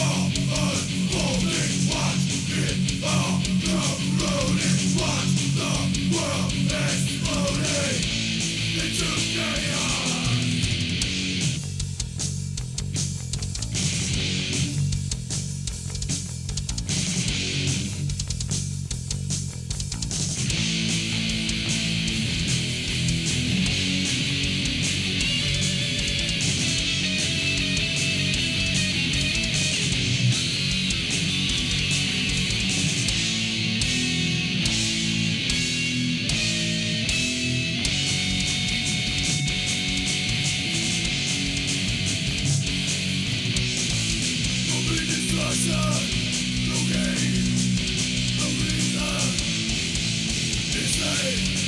Oh. Hey!